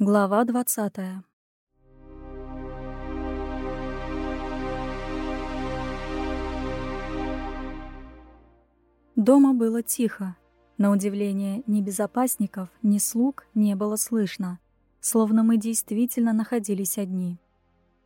Глава двадцатая. Дома было тихо. На удивление, ни безопасников, ни слуг не было слышно. Словно мы действительно находились одни.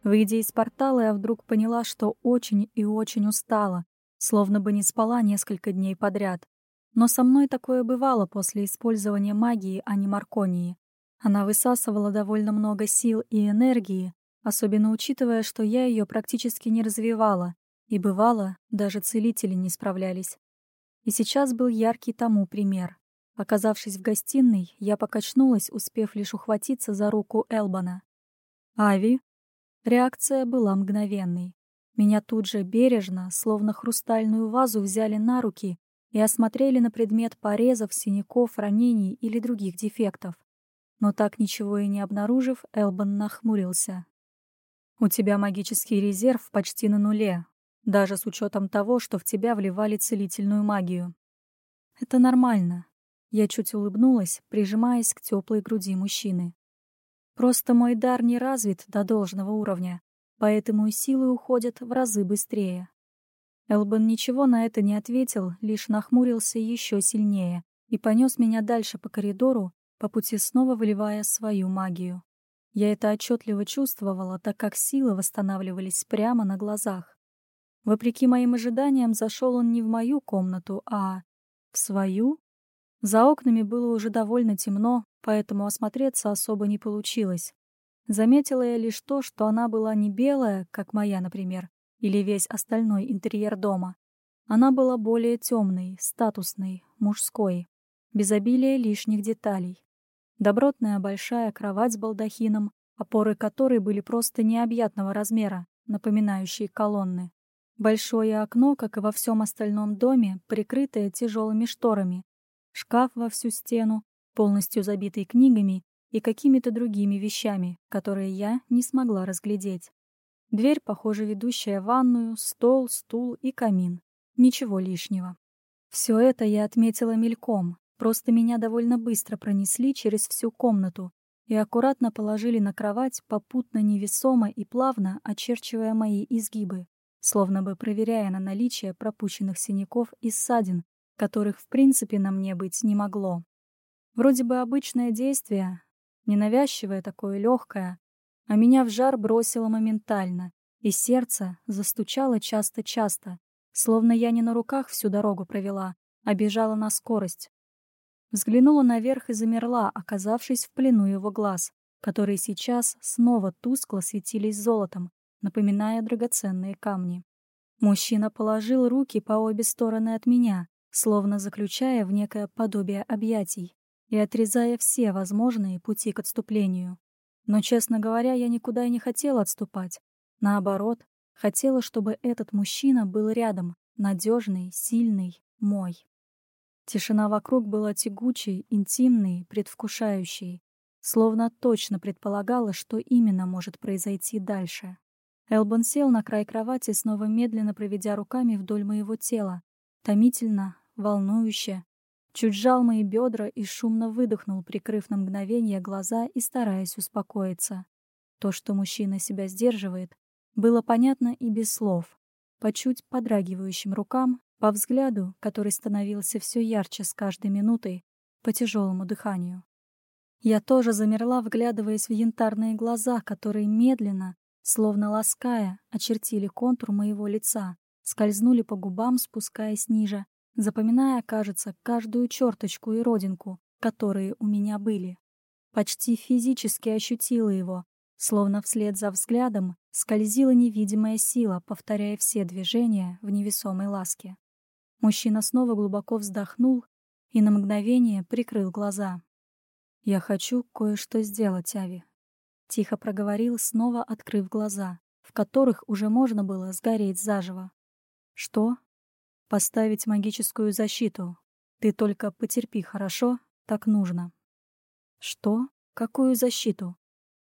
Выйдя из портала, я вдруг поняла, что очень и очень устала, словно бы не спала несколько дней подряд. Но со мной такое бывало после использования магии, а не марконии. Она высасывала довольно много сил и энергии, особенно учитывая, что я ее практически не развивала, и бывало, даже целители не справлялись. И сейчас был яркий тому пример. Оказавшись в гостиной, я покачнулась, успев лишь ухватиться за руку Элбана. «Ави?» Реакция была мгновенной. Меня тут же бережно, словно хрустальную вазу, взяли на руки и осмотрели на предмет порезов, синяков, ранений или других дефектов. Но так ничего и не обнаружив, Элбан нахмурился. «У тебя магический резерв почти на нуле, даже с учетом того, что в тебя вливали целительную магию. Это нормально». Я чуть улыбнулась, прижимаясь к теплой груди мужчины. «Просто мой дар не развит до должного уровня, поэтому и силы уходят в разы быстрее». Элбан ничего на это не ответил, лишь нахмурился еще сильнее и понес меня дальше по коридору, по пути снова выливая свою магию. Я это отчетливо чувствовала, так как силы восстанавливались прямо на глазах. Вопреки моим ожиданиям, зашел он не в мою комнату, а в свою. За окнами было уже довольно темно, поэтому осмотреться особо не получилось. Заметила я лишь то, что она была не белая, как моя, например, или весь остальной интерьер дома. Она была более темной, статусной, мужской, без обилия лишних деталей. Добротная большая кровать с балдахином, опоры которой были просто необъятного размера, напоминающие колонны. Большое окно, как и во всем остальном доме, прикрытое тяжелыми шторами. Шкаф во всю стену, полностью забитый книгами и какими-то другими вещами, которые я не смогла разглядеть. Дверь, похоже, ведущая в ванную, стол, стул и камин. Ничего лишнего. Все это я отметила мельком, Просто меня довольно быстро пронесли через всю комнату и аккуратно положили на кровать, попутно невесомо и плавно очерчивая мои изгибы, словно бы проверяя на наличие пропущенных синяков и ссадин, которых в принципе на мне быть не могло. Вроде бы обычное действие, ненавязчивое такое легкое, а меня в жар бросило моментально, и сердце застучало часто-часто, словно я не на руках всю дорогу провела, а бежала на скорость, Взглянула наверх и замерла, оказавшись в плену его глаз, которые сейчас снова тускло светились золотом, напоминая драгоценные камни. Мужчина положил руки по обе стороны от меня, словно заключая в некое подобие объятий и отрезая все возможные пути к отступлению. Но, честно говоря, я никуда и не хотела отступать. Наоборот, хотела, чтобы этот мужчина был рядом, надежный, сильный, мой. Тишина вокруг была тягучей, интимной, предвкушающей, словно точно предполагала, что именно может произойти дальше. Элбан сел на край кровати, снова медленно проведя руками вдоль моего тела, томительно, волнующе, чуть сжал мои бедра и шумно выдохнул, прикрыв на мгновение глаза и стараясь успокоиться. То, что мужчина себя сдерживает, было понятно и без слов. По чуть подрагивающим рукам по взгляду, который становился все ярче с каждой минутой, по тяжелому дыханию. Я тоже замерла, вглядываясь в янтарные глаза, которые медленно, словно лаская, очертили контур моего лица, скользнули по губам, спускаясь ниже, запоминая, кажется, каждую черточку и родинку, которые у меня были. Почти физически ощутила его, словно вслед за взглядом скользила невидимая сила, повторяя все движения в невесомой ласке. Мужчина снова глубоко вздохнул и на мгновение прикрыл глаза. «Я хочу кое-что сделать, Ави», — тихо проговорил, снова открыв глаза, в которых уже можно было сгореть заживо. «Что?» «Поставить магическую защиту. Ты только потерпи, хорошо? Так нужно». «Что? Какую защиту?»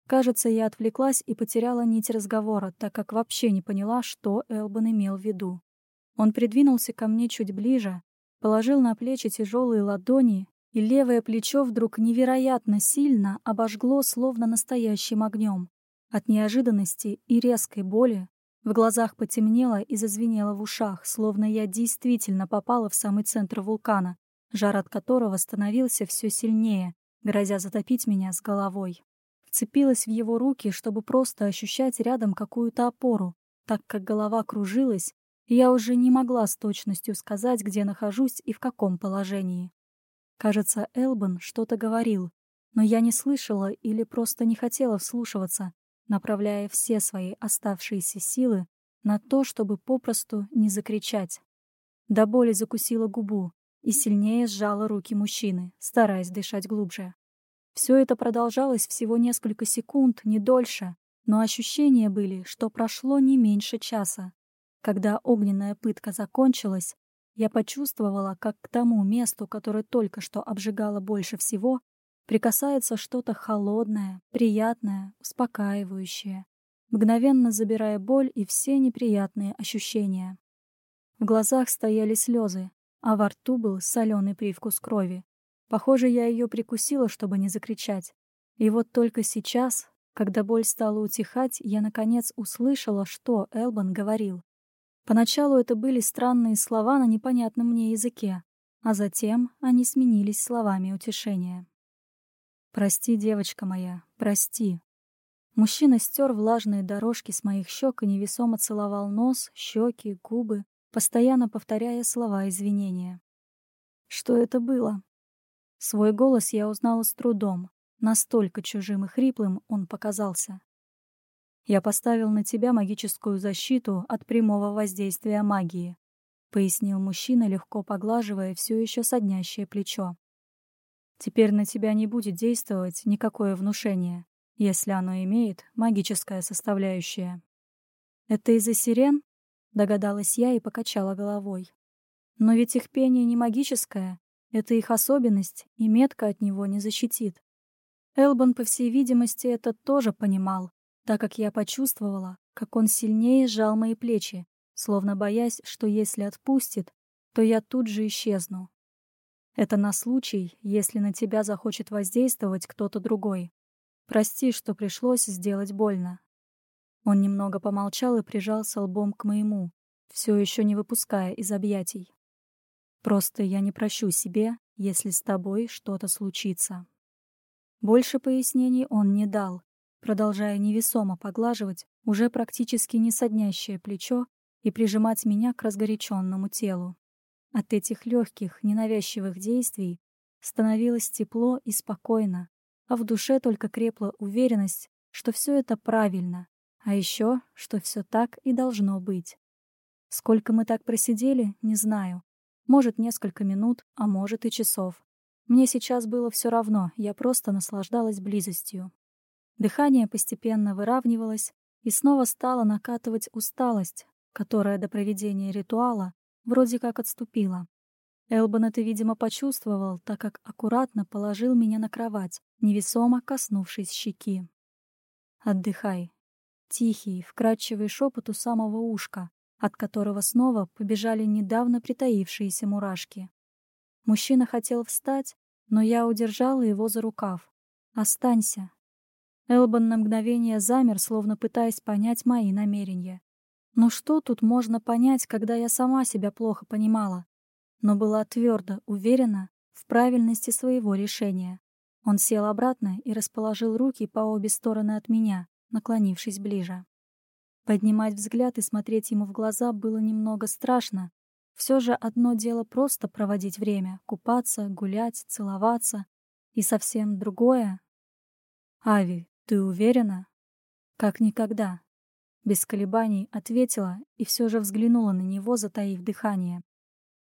Кажется, я отвлеклась и потеряла нить разговора, так как вообще не поняла, что Элбан имел в виду. Он придвинулся ко мне чуть ближе, положил на плечи тяжелые ладони и левое плечо вдруг невероятно сильно обожгло словно настоящим огнем. От неожиданности и резкой боли в глазах потемнело и зазвенело в ушах, словно я действительно попала в самый центр вулкана, жар от которого становился все сильнее, грозя затопить меня с головой. Вцепилась в его руки, чтобы просто ощущать рядом какую-то опору, так как голова кружилась, я уже не могла с точностью сказать, где нахожусь и в каком положении. Кажется, Элбан что-то говорил, но я не слышала или просто не хотела вслушиваться, направляя все свои оставшиеся силы на то, чтобы попросту не закричать. До боли закусила губу и сильнее сжала руки мужчины, стараясь дышать глубже. Все это продолжалось всего несколько секунд, не дольше, но ощущения были, что прошло не меньше часа. Когда огненная пытка закончилась, я почувствовала, как к тому месту, которое только что обжигало больше всего, прикасается что-то холодное, приятное, успокаивающее, мгновенно забирая боль и все неприятные ощущения. В глазах стояли слезы, а во рту был соленый привкус крови. Похоже, я ее прикусила, чтобы не закричать. И вот только сейчас, когда боль стала утихать, я наконец услышала, что Элбан говорил. Поначалу это были странные слова на непонятном мне языке, а затем они сменились словами утешения. «Прости, девочка моя, прости». Мужчина стер влажные дорожки с моих щек и невесомо целовал нос, щеки, губы, постоянно повторяя слова извинения. Что это было? Свой голос я узнала с трудом, настолько чужим и хриплым он показался. Я поставил на тебя магическую защиту от прямого воздействия магии», — пояснил мужчина, легко поглаживая все еще соднящее плечо. «Теперь на тебя не будет действовать никакое внушение, если оно имеет магическое составляющее». «Это из-за сирен?» — догадалась я и покачала головой. «Но ведь их пение не магическое, это их особенность, и метка от него не защитит». Элбан, по всей видимости, это тоже понимал, так как я почувствовала, как он сильнее сжал мои плечи, словно боясь, что если отпустит, то я тут же исчезну. Это на случай, если на тебя захочет воздействовать кто-то другой. Прости, что пришлось сделать больно. Он немного помолчал и прижался лбом к моему, все еще не выпуская из объятий. Просто я не прощу себе, если с тобой что-то случится. Больше пояснений он не дал, продолжая невесомо поглаживать уже практически не соднящее плечо и прижимать меня к разгоряченному телу. От этих легких, ненавязчивых действий становилось тепло и спокойно, а в душе только крепла уверенность, что все это правильно, а еще, что все так и должно быть. Сколько мы так просидели, не знаю. Может, несколько минут, а может и часов. Мне сейчас было все равно, я просто наслаждалась близостью. Дыхание постепенно выравнивалось, и снова стала накатывать усталость, которая до проведения ритуала вроде как отступила. Элбан это, видимо, почувствовал, так как аккуратно положил меня на кровать, невесомо коснувшись щеки. «Отдыхай». Тихий, вкрадчивый шепот у самого ушка, от которого снова побежали недавно притаившиеся мурашки. Мужчина хотел встать, но я удержала его за рукав. «Останься, Элбан на мгновение замер, словно пытаясь понять мои намерения. Ну что тут можно понять, когда я сама себя плохо понимала? Но была твердо уверена в правильности своего решения. Он сел обратно и расположил руки по обе стороны от меня, наклонившись ближе. Поднимать взгляд и смотреть ему в глаза было немного страшно. Все же одно дело просто проводить время, купаться, гулять, целоваться. И совсем другое... Ави, «Ты уверена?» «Как никогда». Без колебаний ответила и все же взглянула на него, затаив дыхание.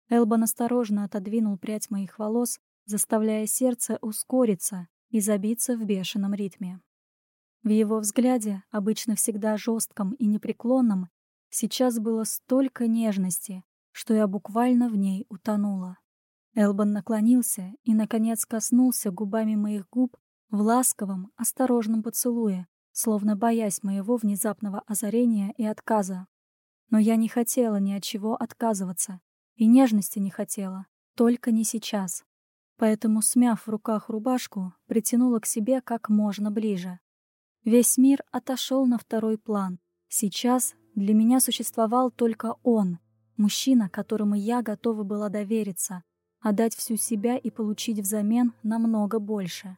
Элбан осторожно отодвинул прядь моих волос, заставляя сердце ускориться и забиться в бешеном ритме. В его взгляде, обычно всегда жестком и непреклонном, сейчас было столько нежности, что я буквально в ней утонула. Элбан наклонился и, наконец, коснулся губами моих губ, в ласковом, осторожном поцелуе, словно боясь моего внезапного озарения и отказа. Но я не хотела ни от чего отказываться, и нежности не хотела, только не сейчас. Поэтому, смяв в руках рубашку, притянула к себе как можно ближе. Весь мир отошел на второй план. Сейчас для меня существовал только он, мужчина, которому я готова была довериться, отдать всю себя и получить взамен намного больше.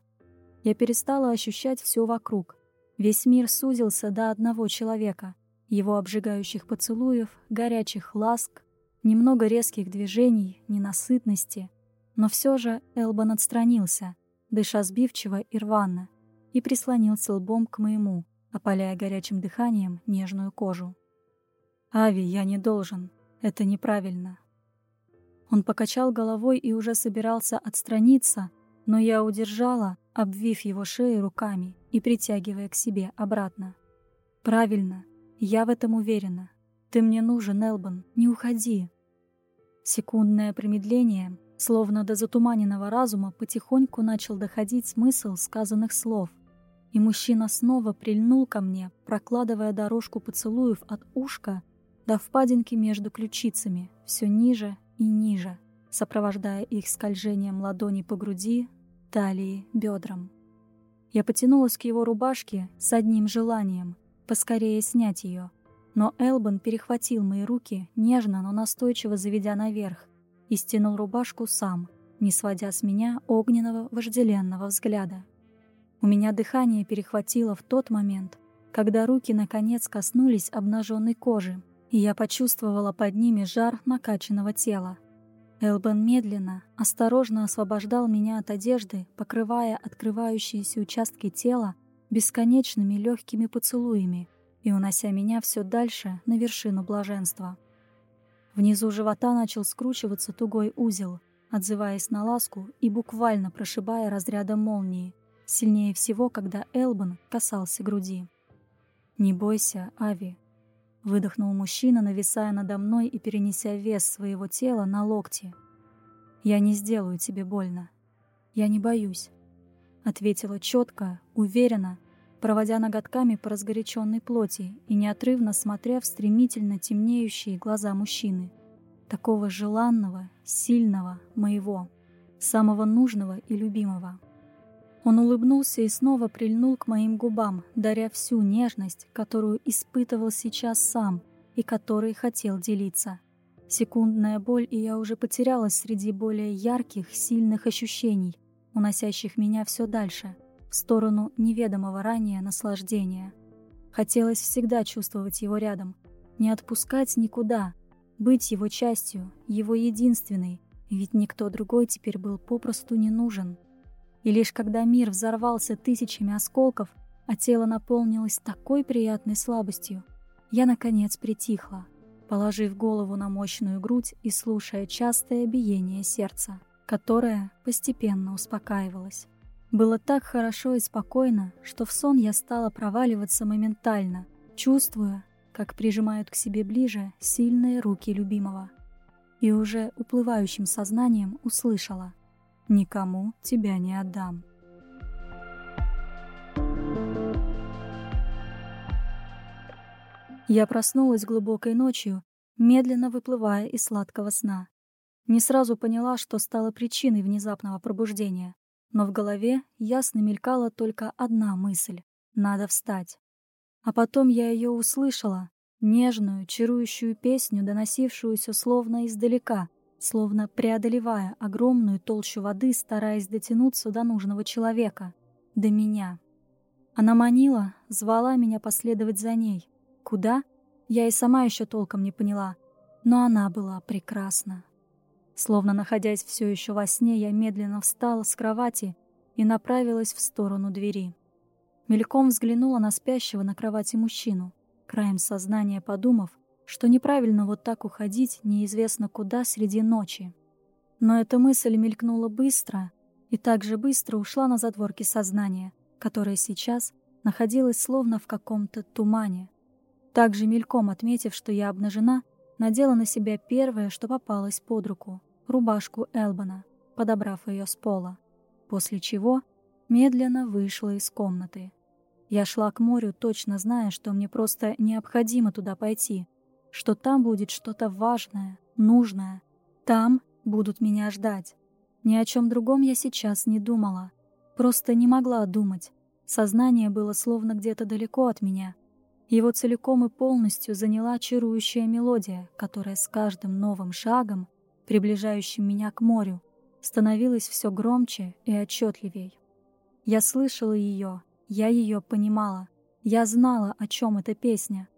Я перестала ощущать все вокруг. Весь мир сузился до одного человека, его обжигающих поцелуев, горячих ласк, немного резких движений, ненасытности. Но все же Элбан отстранился, дыша сбивчиво и рвано, и прислонился лбом к моему, опаляя горячим дыханием нежную кожу. «Ави, я не должен. Это неправильно». Он покачал головой и уже собирался отстраниться, но я удержала, обвив его шею руками и притягивая к себе обратно. «Правильно. Я в этом уверена. Ты мне нужен, Элбан. Не уходи». Секундное промедление, словно до затуманенного разума, потихоньку начал доходить смысл сказанных слов — и мужчина снова прильнул ко мне, прокладывая дорожку поцелуев от ушка до впадинки между ключицами, все ниже и ниже, сопровождая их скольжением ладони по груди, талии, бедрам. Я потянулась к его рубашке с одним желанием — поскорее снять ее. Но Элбан перехватил мои руки, нежно, но настойчиво заведя наверх, и стянул рубашку сам, не сводя с меня огненного вожделенного взгляда. У меня дыхание перехватило в тот момент, когда руки наконец коснулись обнаженной кожи, и я почувствовала под ними жар накачанного тела. Элбен медленно, осторожно освобождал меня от одежды, покрывая открывающиеся участки тела бесконечными легкими поцелуями и унося меня все дальше на вершину блаженства. Внизу живота начал скручиваться тугой узел, отзываясь на ласку и буквально прошибая разрядом молнии, Сильнее всего, когда Элбан касался груди. «Не бойся, Ави», — выдохнул мужчина, нависая надо мной и перенеся вес своего тела на локти. «Я не сделаю тебе больно. Я не боюсь», — ответила четко, уверенно, проводя ноготками по разгоряченной плоти и неотрывно смотря в стремительно темнеющие глаза мужчины, такого желанного, сильного, моего, самого нужного и любимого. Он улыбнулся и снова прильнул к моим губам, даря всю нежность, которую испытывал сейчас сам и которой хотел делиться. Секундная боль, и я уже потерялась среди более ярких, сильных ощущений, уносящих меня все дальше, в сторону неведомого ранее наслаждения. Хотелось всегда чувствовать его рядом, не отпускать никуда, быть его частью, его единственной, ведь никто другой теперь был попросту не нужен. И лишь когда мир взорвался тысячами осколков, а тело наполнилось такой приятной слабостью, я, наконец, притихла, положив голову на мощную грудь и слушая частое биение сердца, которое постепенно успокаивалось. Было так хорошо и спокойно, что в сон я стала проваливаться моментально, чувствуя, как прижимают к себе ближе сильные руки любимого. И уже уплывающим сознанием услышала — Никому тебя не отдам. Я проснулась глубокой ночью, медленно выплывая из сладкого сна. Не сразу поняла, что стало причиной внезапного пробуждения, но в голове ясно мелькала только одна мысль — надо встать. А потом я ее услышала, нежную, чарующую песню, доносившуюся словно издалека — словно преодолевая огромную толщу воды, стараясь дотянуться до нужного человека, до меня. Она манила, звала меня последовать за ней. Куда? Я и сама еще толком не поняла, но она была прекрасна. Словно находясь все еще во сне, я медленно встала с кровати и направилась в сторону двери. Мельком взглянула на спящего на кровати мужчину, краем сознания подумав, что неправильно вот так уходить неизвестно куда среди ночи. Но эта мысль мелькнула быстро и так же быстро ушла на задворки сознания, которое сейчас находилось словно в каком-то тумане. Также мельком отметив, что я обнажена, надела на себя первое, что попалось под руку — рубашку Элбана, подобрав ее с пола, после чего медленно вышла из комнаты. Я шла к морю, точно зная, что мне просто необходимо туда пойти, что там будет что-то важное, нужное. Там будут меня ждать. Ни о чем другом я сейчас не думала. Просто не могла думать. Сознание было словно где-то далеко от меня. Его целиком и полностью заняла чарующая мелодия, которая с каждым новым шагом, приближающим меня к морю, становилась все громче и отчетливей. Я слышала ее, я ее понимала, я знала, о чем эта песня.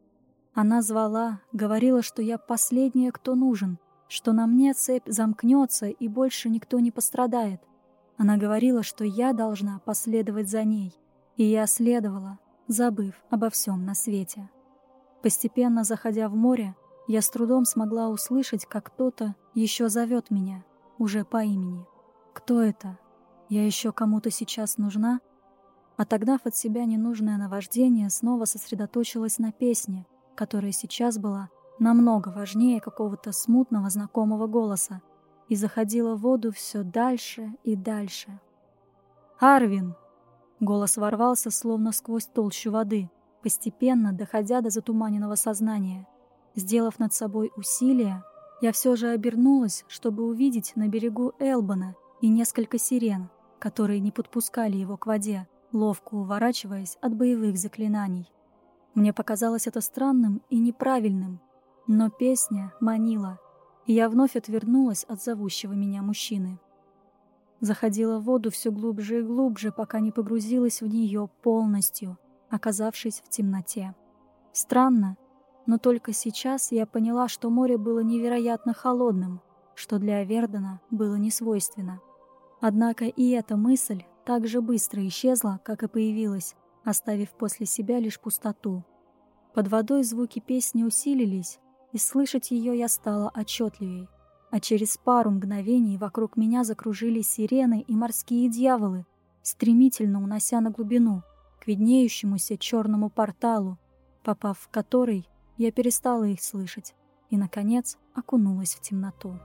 Она звала, говорила, что я последняя, кто нужен, что на мне цепь замкнется и больше никто не пострадает. Она говорила, что я должна последовать за ней, и я следовала, забыв обо всем на свете. Постепенно заходя в море, я с трудом смогла услышать, как кто-то еще зовет меня, уже по имени. Кто это? Я еще кому-то сейчас нужна? Отогнав от себя ненужное наваждение, снова сосредоточилась на песне, которая сейчас была намного важнее какого-то смутного знакомого голоса, и заходила в воду все дальше и дальше. «Арвин!» Голос ворвался, словно сквозь толщу воды, постепенно доходя до затуманенного сознания. Сделав над собой усилие, я все же обернулась, чтобы увидеть на берегу Элбана и несколько сирен, которые не подпускали его к воде, ловко уворачиваясь от боевых заклинаний. Мне показалось это странным и неправильным, но песня манила, и я вновь отвернулась от зовущего меня мужчины. Заходила в воду все глубже и глубже, пока не погрузилась в нее полностью, оказавшись в темноте. Странно, но только сейчас я поняла, что море было невероятно холодным, что для Авердена было несвойственно. Однако и эта мысль так же быстро исчезла, как и появилась, оставив после себя лишь пустоту. Под водой звуки песни усилились, и слышать ее я стала отчетливей. А через пару мгновений вокруг меня закружились сирены и морские дьяволы, стремительно унося на глубину, к виднеющемуся черному порталу, попав в который, я перестала их слышать и, наконец, окунулась в темноту.